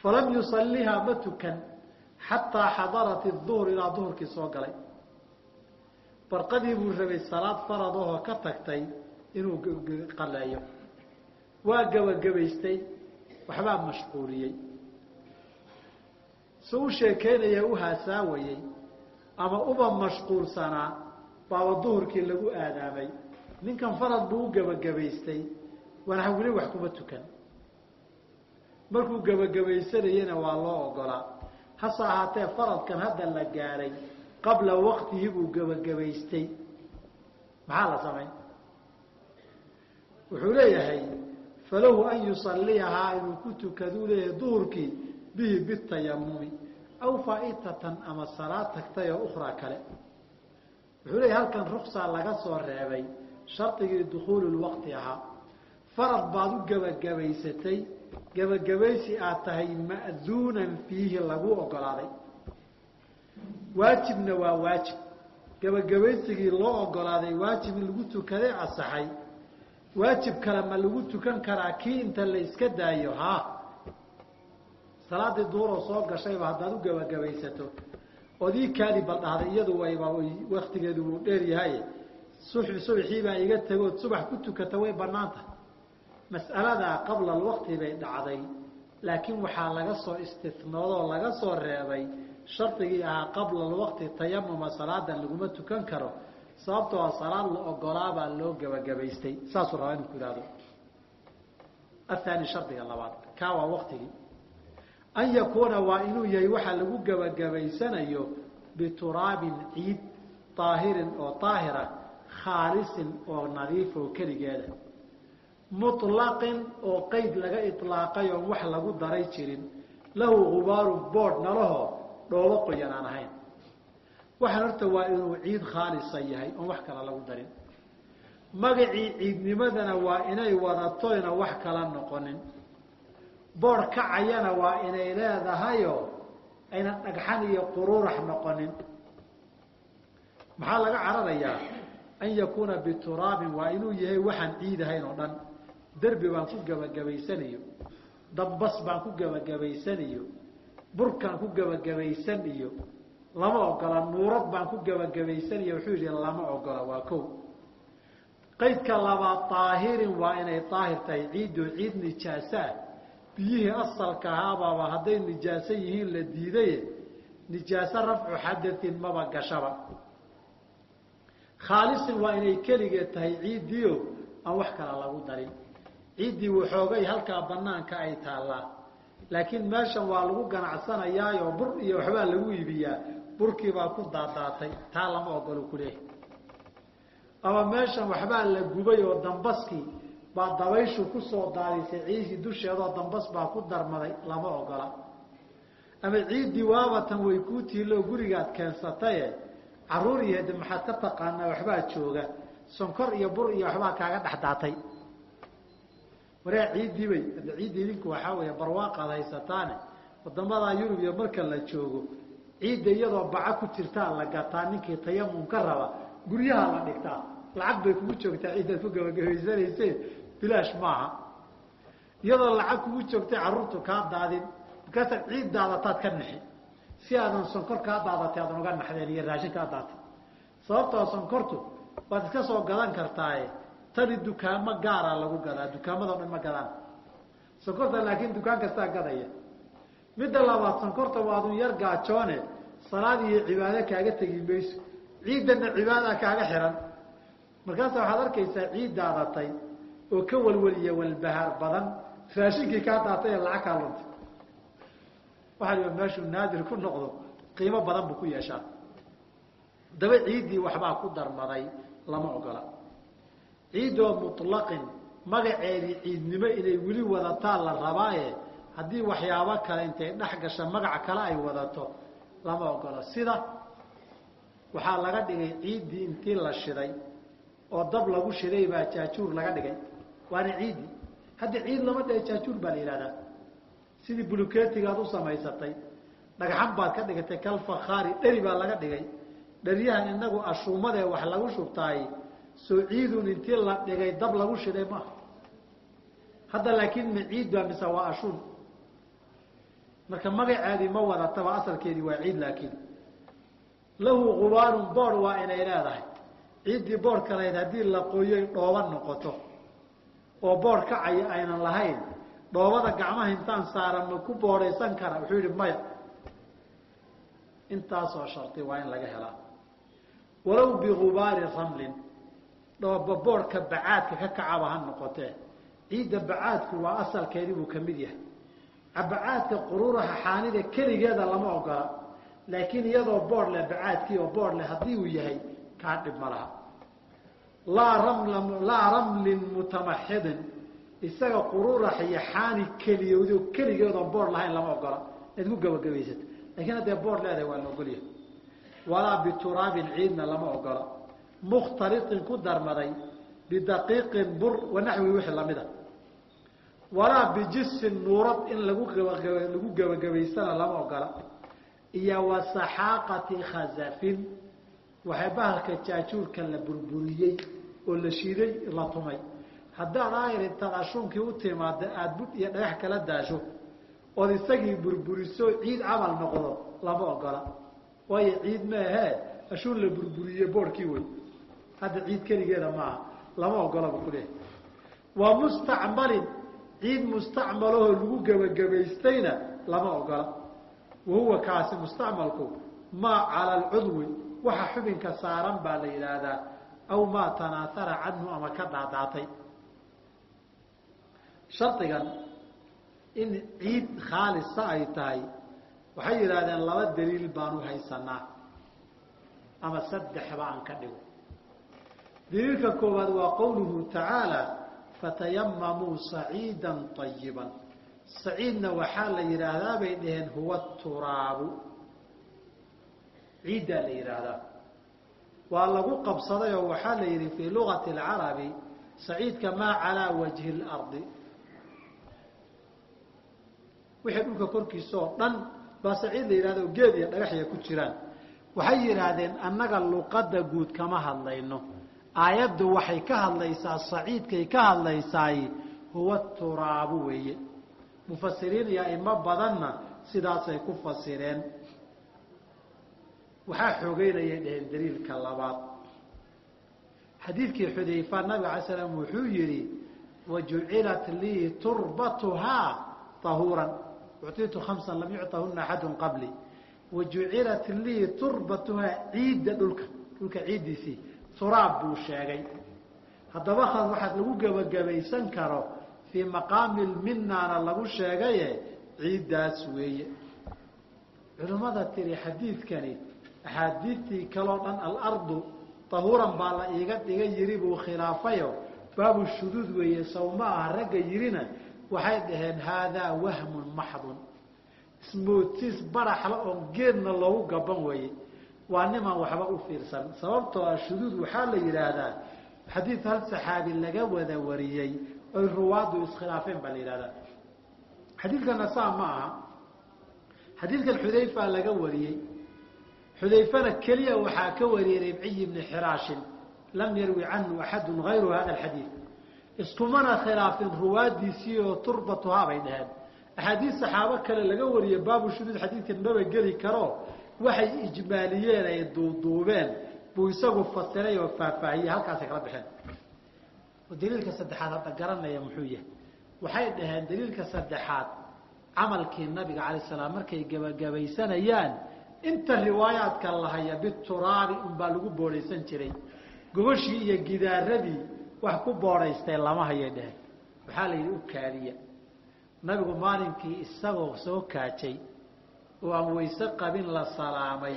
falam yusalihaa ma tukan xataa xadarat duhur ilaa duhurkii soo galay. Barqadii buu rabay salaad faradahoo ka tagtay inuu qaleeyo. Waa gebagabaystay waxbaa mashquuliyey si u sheekeynaya u haasaawayey ama uba mashquulsanaa baaba duhurkii lagu aadaamay. Ninkan farad buu u gebagabaystay wana weli wax kuma tukan. Markuu gebagabaysanayena waa loo ogolaa. Hase ahaatee faradkan hadda la gaadhay qabla waktihi buu gebagabaystay maxaa la samayn wuxuu leeyahay falahu an yusaliyahaa inuu ku tukaduu leeyahay duhurkii bihi bitayamumi aw faaitatan ama salaad tagtay oo ukhraa kale. Wuxuu leeyahay halkan ruksaa laga soo reebay shardigii dukuulu lwaqti ahaa. Farad baad u gebagabaysatay gebagabaysi aad tahay ma'duunan fiihi lagu ogolaaday. Waajibna waa waajib. Gebagabaysigii loo ogolaaday waajib in lagu tukaday asaxay. Waajib kale ma lagu tukan karaa kii inta la iska daayo ha salaadii duuroo soo gashayba haddaad u gebagabaysato ood ii kaadi bal dhahday iyadu wayba waktigeedu wuu dheer yahay. Subaxii baa iga tagood subax ku tukata way banaanta mas'aladaa qabla alwaqti bay dhacday laakiin waxaa laga soo istinoodoo laga soo reebay shardigii ahaa qabla waqti tayamuma salaadan laguma tukan karo. Sababtoo a salaad la ogolaabaa loo gebagabaystay saasuu rabaa inu ku ihahdo athani shardiga labaad kaa waa waktigii an yakuuna waa inuu yahay waxaa lagu gebagabaysanayo bituraabin ciid daahirin oo daahira khaalisin oo nadiif oo keligeeda. Muطlaqin oo qeyd laga iطlaaqay oon wax lagu daray jirin lahu gubaaru boodh nalahoo dhoobo qoyan aan ahayn. Waxaan horta waa inuu ciid khaalisa yahay oon wax kala lagu darin. Magacii ciidnimadana waa inay wadatoyna wax kala noqonin boodh kacayana waa inay leedahayoo ayna dhagxan iyo quruurax noqonin. Maxaa laga cararayaa? An yakuuna bituraabin waa inuu yahay waxaan ciid ahayn oo dhan. Derbi baan ku gebagabaysanayo dambas baan ku gebagabaysaniyo burkaan ku gebagabaysan iyo lama ogola nuurad baan ku gebagabaysaniyo wuxuu yidhi lama ogola waa ko qaydka labaad daahirin waa inay daahir tahay ciiddo ciid nijaaso ah biyihii asalka ahaabaaba hadday nijaaso yihiin la diidaye nijaaso rafcu xadatin maba gashaba. Khaalisin waa inay keligeed tahay ciiddiio aan wax kala lagu darin. Ciiddii waxoogay halkaa banaanka ay taallaa laakiin meeshan waa lagu ganacsanayaayo bur iyo waxbaa lagu iibiyaa. Burkiibaa ku daadaatay taa lama ogolo kuleehay ama meeshan waxbaa la gubay oo dambaskii baa dabayshu ku soo daadisay ciidii dusheedoo dambas baa ku darmaday lama ogola. Ama ciiddii waabatan way kuu tiiloo gurigaad keensataye carruur iyo hade maxaad ka taqaanaa waxbaa jooga. Sonkor iyo bur iyo waxbaa kaaga dhex daatay. Waraa ciiddiibay hadda ciiddi idinku waxaa weeye barwaaqaad haysataane wadamadaa yurub iyo marka la joogo ciidda iyadoo baca ku jirtaa la gataa ninkii tayamum ka raba guryaha la dhigtaa. Lacag bay kugu joogtaa ciiddaad ku gabagabaysanayseen bilaash maaha. Iyadoo lacag kugu joogtay carruurtu kaa daadin markaasaad ciid daadataad ka nixi si aadan sonkor kaa daadatay aadan uga naxdeen iyo raashin kaa daatay sababtoo sonkortu waad iska soo gadan kartaaye tani dukaamo gaara lagu gadaa dukaamado dhan ma gadaan. Sonkorta laakiin dukaan kastaa gadaya. Midda labaad sonkorta waadun yar gaajoone salaad iyo cibaado kaaga tegi mayso. Ciiddana cibaada kaaga xihan markaasa waxaad arkaysaa ciid daadatay oo ka walwaliya walbahaar badan raashinkii kaa daatay ee lacag kaa luntay. Waxaa meeshuu naadir ku noqdo qiimo badan buu ku yeeshaa. Daba ciiddii waxbaa ku darmaday lama ogola. Ciiddoo muطlaqin magaceedii ciidnimo inay weli wadataa la rabaaye haddii waxyaabo kale intay dhex gasha magac kale ay wadato lama ogola. Sida waxaa laga dhigay ciiddii intii la shiday oo dab lagu shiday baa jaajuur laga dhigay waana ciiddii hadda ciid lama dhiga jaajuur baa la yihahdaa sidii buluketigaad u samaysatay dhagxan baad ka dhigatay kalfakhaari dheri baa laga dhigay. Dheriyahan inagu ashuumadee wax lagu shubtaay soo ciidun intii la dhigay dab lagu shiday maaha hadda laakiin ma ciid baa mise waa ashuun. Marka magaceedii ma wadataba asalkeedii waa ciid laakiin. Lahu gubaarun boor waa inay leedahay. Ciiddii boor kaleyd haddii la qoyoy dhooba noqoto oo boor kacaya aynan lahayn. Dhoobada gacmaha intaan saaran ma ku boodhaysan kara. Wuxuu yihi maya intaasoo shardi waa in laga helaa walow bigubaari ramlin dhooba boorhka bacaadka ka kacaba ha noqotee ciidda bacaadku waa asalkeedii buu ka mid yahay. Bacaadka quruuraha xaanida keligeeda lama ogola laakiin iyadoo boor leh bacaadkii oo boor leh haddii uu yahay kaa dhib ma laha laa ramlin mutamaxidin isaga quruurax iyo xaani keliyowdo keligeedoo boor lahayn lama ogola. Inaad ku gabagabaysata lakiin haddee boor leedahay waa la ogolyahay. Walaa bituraabin ciidna lama ogola. Mukhtaliطin ku darmaday bidaqiiqin bur wanaxwi wixii lamida walaa bijisin nuurad in lagu lagu gebagabaysana lama ogola. Iyo wasaxaaqati khazafin waxay bahalka jaajuurka la burburiyey oo la shiiday la tumay. Haddaad aayar intaad ashuunkii u timaada aada bud iyo dhagax kala daasho ood isagii burburiso ciid camal noqdo lama ogola. Waayo ciid maahee ashuun la burburiye boorhkii wey hadda ciid keligeeda maaha lama ogolaba kuleehay waa mustacmalin ciid mustacmalahoo lagu gebagabaystayna lama ogola. Wahuwa kaasi mustacmalku maa cala alcudwi waxa xubinka saaran baa la yidhaahdaa aw maa tanaahara canhu ama ka dhaadaatay shardigan in ciid khaalisa ay tahay waxay yidhahdeen laba daliil baan haysanaa ama saddexba aan ka dhigo. Daliilka koowaad waa qowluhu tacaala fatayamamuu saciida ayiban saciidna waxaa la yidhaahdaa bay dhaheen huwa turaabu ciiddaa la yidhaahdaa waa lagu qabsaday oo waxaa la yidhi fii lugati alcarabi saciidka maa calaa wajhi اlardi wixii dhulka korkiisa oo dhan baa saciid la yidhahda oo geed iyo dhagaxya ku jiraan. Waxay yidhaahdeen annaga luqadda guud kama hadlayno. Aayaddu waxay ka hadlaysaa saciidkay ka hadlaysaay huwa turaabu weeye. Mufasiriin iyo aimo badanna sidaasay ku fasireen waxaa xoogeynayay dhaheen daliilka labaad. Xadiidkii xudayfa nabig alay slam wuxuu yidhi wajucilat lii turbatuhaa ahuuran ucطitu hamsan lam yucطahuna axadun qabli. Wajucilat lii turbatuhaa ciidda dhulka. Dhulka ciiddiisii turaab buu sheegay. Haddaba waxaad lagu gebagabaysan karo fii maqaami lminaana lagu sheegaye ciiddaas weeye. Culimmada tiri xadiidkani axaadiidtii kaloo dhan alardu tahuuran baa la iiga dhiga yiri buu khilaafayo. Baabu shuduud weeye sawma aha ragga yirina waxay dhaheen haadaa wahmun maxdun. Ismootiis baraxla oon geedna loogu gaban weeye. Waa niman waxba u fiirsan. Sababtoo ah shuduud waxaa la yidhaahdaa xadiid hal saxaabi laga wada wariyey oy ruwaaddu iskhilaafeen baa la yidhahdaa xadiidkana saa ma aha. Xadiidkan xudayfa laga wariyey xudayfana keliya waxaa ka wariyey ribciy bni xiraashin lam yarwi canhu axadu gayru hada alxadiid iskumana khilaafin ruwaadiisii oo turbatuhaa bay dhaheen. Axaadiis saxaabo kale laga wariye baabu shuduud xadiidkan maba geli karo waxay ijmaaliyeen ay duuduubeen buu isagu fasiray oo faahfaahiyey halkaasay kala baxeen. Daliilka saddexaad hadda garanaya muxuu yahay? Waxay dhaheen daliilka saddexaad camalkii nabiga calay salaam markay gebagabaysanayaan inta riwaayaadka la haya bituraabi unbaa lagu boodhaysan jiray. Gobashii iyo gidaaradii wax ku boodhaystay lama hayay dheheen waxaa la yidhi u kaadiya. Nabigu maalinkii isagoo soo kaajay oo aan wayse qabin la salaamay.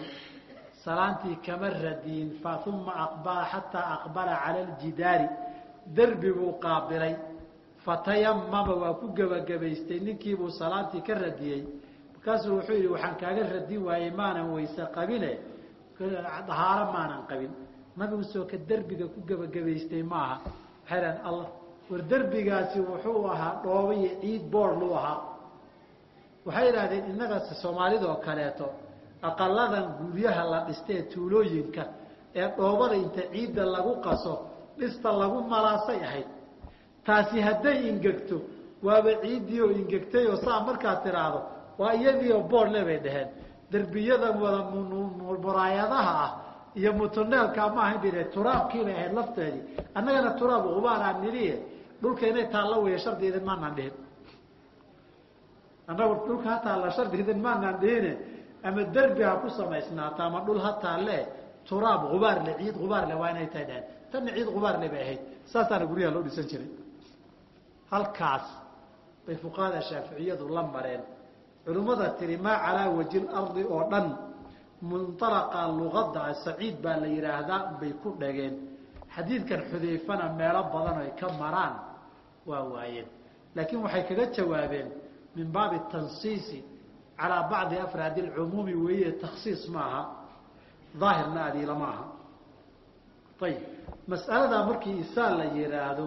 Salaantii kama radiin fa uma aqbala xataa aqbala cala aljidaari. Derbi buu qaabilay fatayamama waa ku gebagabaystay ninkiibuu salaantii ka radiyey markaasuu wuxuu yidhi waxaan kaaga radin waayey maanan wayse qabine. Dahaaro maanan qabin. Nabigu soo ka derbiga ku gebagabaystay maaha. Waxay dhahan allah war derbigaasi wuxuu ahaa dhooba iyo ciid boor lu ahaa. Waxay idhahdeen innaga soomaalidoo kaleeto aqaladan guryaha la dhistee tuulooyinka ee dhoobada inta ciidda lagu qaso dhista lagu malaasay ahayd. Taasi hadday ingegto waaba ciiddii oo ingegtay oo saa markaad tiraahdo waa iyadiioo boor le bay dhaheen. Derbiyada wada muraayadaha ah iyo mutuneelka ma ahayn bay dhaheen turaabkii bay ahayd lafteedii. Annagana turaab ubaanaan nidhiye dhulka inay taalla weeye shardiidin maanaan dhihin. Annagu dhulka ha taalla shardiidin maanaan dhihine. Ama derbi ha ku samaysnaata ama dhul ha taalle turaab ubaarle ciid ubaarle waa inay tahay dhaheen. Tanna ciid ubaarle bay ahayd. Saasaana guryaha loo dhisan jiray. Halkaas bay fuqahada shaaficiyadu la mareen culimmada tiri maa calaa waji lardi oo dhan munalaqa luqadda saciid baa la yidhaahdaa bay ku dhageen xadiidkan xudayfana meelo badan ay ka maraan waa waayeen. Laakiin waxay kaga jawaabeen min baabi tansiisi calaa bacdi afraadi alcumuumi weeye takhsiis maaha daahirna adiila ma aha. Ayib mas'aladaa markii isaa la yidhaahdo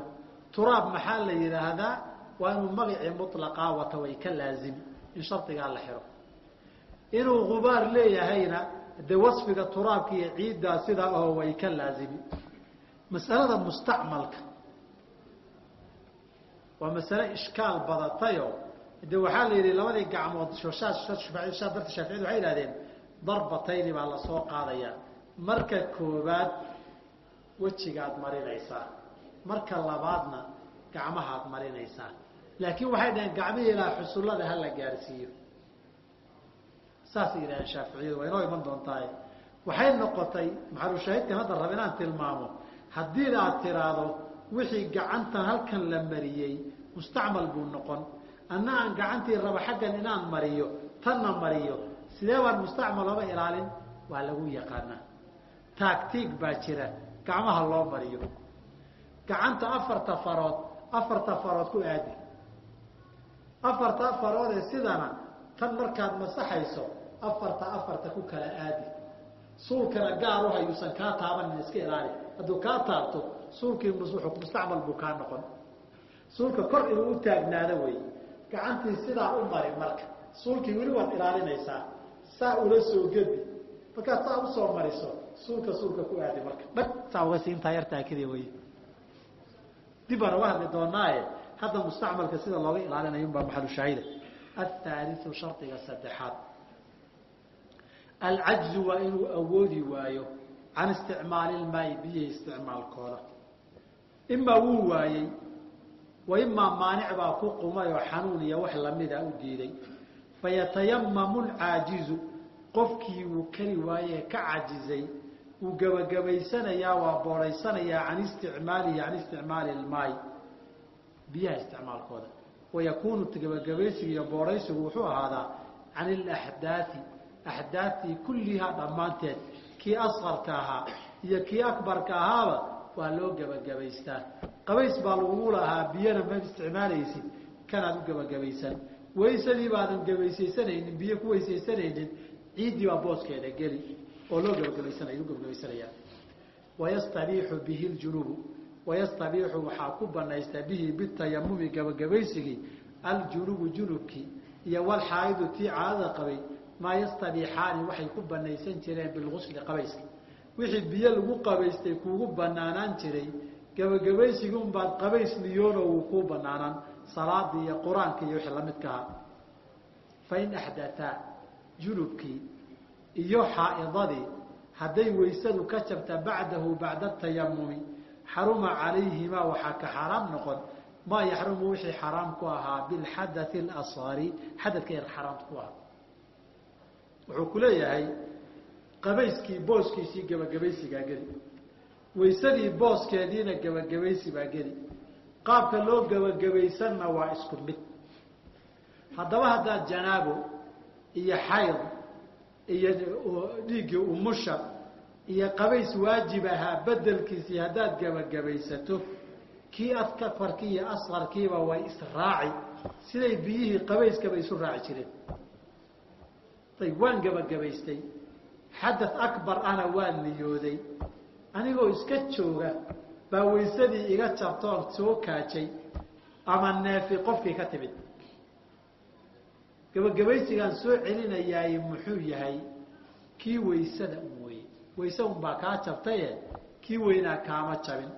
turaab maxaa la yidhaahdaa waa inuu magacii muطlaqaa wata laazimi in shardigaa la xiro inuu gubaar leeyahayna dee wasfiga turaabka iyo ciiddaa sidaa aho way ka laazimi. Mas'alada mustacmalka. Waa masale ishkaal badatayo. De waxaa la yidhi labadii gacmood darta shaaficiyadu waxay yihahdeen darbatayni baa la soo qaadayaa marka koobaad wejigaad marinaysaa. Marka labaadna gacmahaad marinaysaa laakiin waxay dhaheen gacmihii ilaa xusullada ha la gaarsiiyo. Saasay yidhahdeen shaaficiyadu waa inoo iman doontaaye waxay noqotay maxalushaahidkan hadda rab inaan tilmaamo haddii aad tiraahdo wixii gacantan halkan la mariyey mustacmal buu noqon. Anna aan gacantii raba xaggan inaan mariyo tanna mariyo sidee baan mustacmal ilaalin? Waa lagu yaqaanaa. Taagtiig baa jira gacmaha loo mariyo. Gacanta afarta farood afarta farood ku aadi afarta farood ee sidana tan markaad masaxayso afarta afarta ku kala aadi. Suulkana gaar u hayuusan kaa taabanin iska ilaali. Hadduu kaa taabto suulkii mustacmal buu kaa noqon. Suulka kor inuu u taagnaado wey gacantii sidaa u mari marka. Suulkii weli waad ilaalinaysaa saa ula soo gedi. Markaad saa u soo mariso suulka suulka ku aadi marka. Dhag saa uga siintaa yartaa keliya wey dib baan uga hadli doonaaye hadda mustacmalka sida looga ilaalinayo unbaa maxalushaahida athaaliu shardiga saddexaad. Alcajzu waa inuu awoodi waayo can isticmaali lmaai biyihi isticmaalkooda. Imaa wuu waayey wa imaa maanic baa ku qumay oo xanuun iyo wax lamida u diiday. Fayatayamamu lcaajizu qofkii wuu kari waayee ka cajizay wuu gebagabaysanayaa waa boodaysanayaa can isticmaalihi can isticmaali lmaai biyaha isticmaalkooda. wayakuunu gebagabaysigu iyo boodhaysigu wuxuu ahaadaa can ilaxdaai axdaaftii kullihaa dhammaanteed kii asqarka ahaa iyo kii akbarka ahaaba waa loo gebagabaystaa qabays baa lagugu lahaa biyana ma isticmaalaysid kanaad u gebagabaysan waysadii baadan gebaysaysanaynin biyo ku weysaysanaynin ciiddii baa booskeeda geli oo loo gebagabaysanay gebagabaysanayaa wayastabiixu bihi ljunubu wayastabiixu waxaa ku banaysta bihi bitayamumi gebagabaysigii aljunubu junubkii iyo walxaaidu tii caadada qabay maa yastabiixaani waxay ku banaysan jireen bilgusli qabayska wixii biyo lagu qabaystay kuugu banaanaan jiray gebagabaysigii unbaad qabays niyoono wuu kuu banaanaan salaadii iyo qur'aanka iyo wixii lamidka ahaa fain axdataa junubkii iyo xaaidadii hadday waysadu ka jabta bacdahu bacda tayamumi xaruma calayhimaa waxaa ka xaaraam noqon. Maa yaxrumu wixii xaraam ku ahaa bilxadai اlasari xadadka yar xaraamta ku ahaa. Wuxuu ku leeyahay qabayskii booskiisii gebagabaysigaa geli. Waysadii booskeediina gebagabaysi baa geli. Qaabka loo gebagabaysanna waa isku mid. Haddaba haddaad janaabo iyo xayd iyo dhiiggii umusha iyo qabays waajib ahaa bedelkiisii haddaad gebagabaysato kii adkafarkii iyo asqarkiiba way israaci siday biyihii qabayskaba isu raaci jireen. Ayb waan gebagabaystay xadad akbar ana waan niyooday. Anigoo iska jooga baa waysadii iga jabtoon soo kaajay. Ama neefi qofkii ka timid. Gebagabaysigaan soo celinayaay muxuu yahay? Kii weye wayse un baa kaa jabtaye kii weynaa kaama jabin.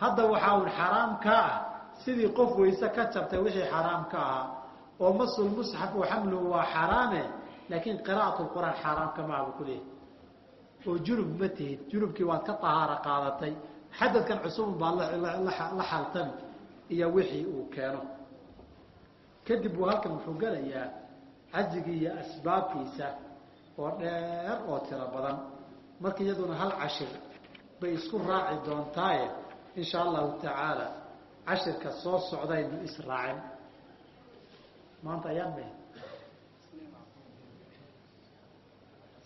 Hadda waxaa un xaraam kaa ah sidii qof wayse ka jabtay wixii xaraam ka ahaa oo masul musxaf wa xamluhu waa xaraame laakiin qira'at qur'aan xaaraamka maabu ku leeyahy oo junub ma tihid junubkii waad ka tahaaro qaadatay xadadkan cusubun baa la xaltami iyo wixii uu keeno. Kadib buu halkan wuxuu gelayaa cajigii iyo asbaabtiisa oo dheer oo tiro badan marka iyaduna hal cashir bay isku raaci doontaaye insha allahu tacaala cashirka soo socdaynu israacin maanta ayaan ma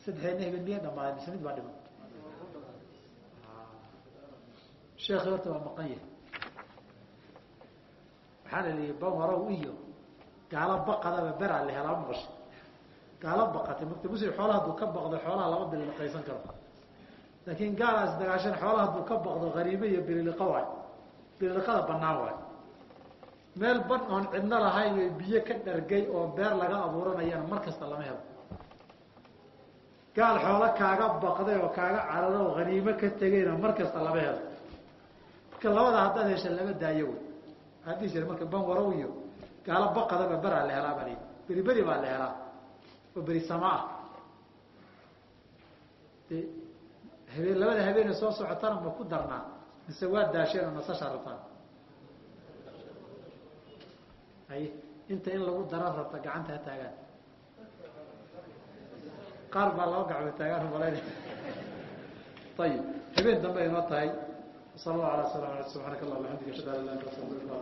saddexeedna hebel miya dhamaaday mise mid baa dhiman. Sheekhi horta waa maqan yahay. Waxaana lihi bamarow iyo gaalo baqadaba beraa la helaa maqasha gaalo baqatay mata muslim xoolaha hadduu ka baqdo xoolaha lama bililiqaysan karo laakiin gaalaas dagaashan xoolaha hadduu ka baqdo hariime iyo bililiqa waay. Bililiqada banaan waay. Meel ban oon cidno lahayn o biyo ka dhargay oo beer laga abuuranayana mar kasta lama helo. Gaal xoolo kaaga baqday oo kaaga cararo oo haniimo ka tegayna mar kasta lama helo. Marka labada haddaad hesha lama daayo wey. Waxaa dhihi jira marka ban warow iyo gaalo baqadaba beraa la helaa bal beri beri baa la helaa. Oo beri sama ah habeen labada habeene soo socotana ma ku darnaa mise waa daasheen oo nasasha rabtaan hay inta in lagu dara rabta gacanta ha taagaan. Qaar baa laba gacmo taagaan malayn ayib habeen dambe inoo tahay. Sal allah ala sala subxaanaka allah alxamdika ashhadu an la ilaha illa anta astaغfiruka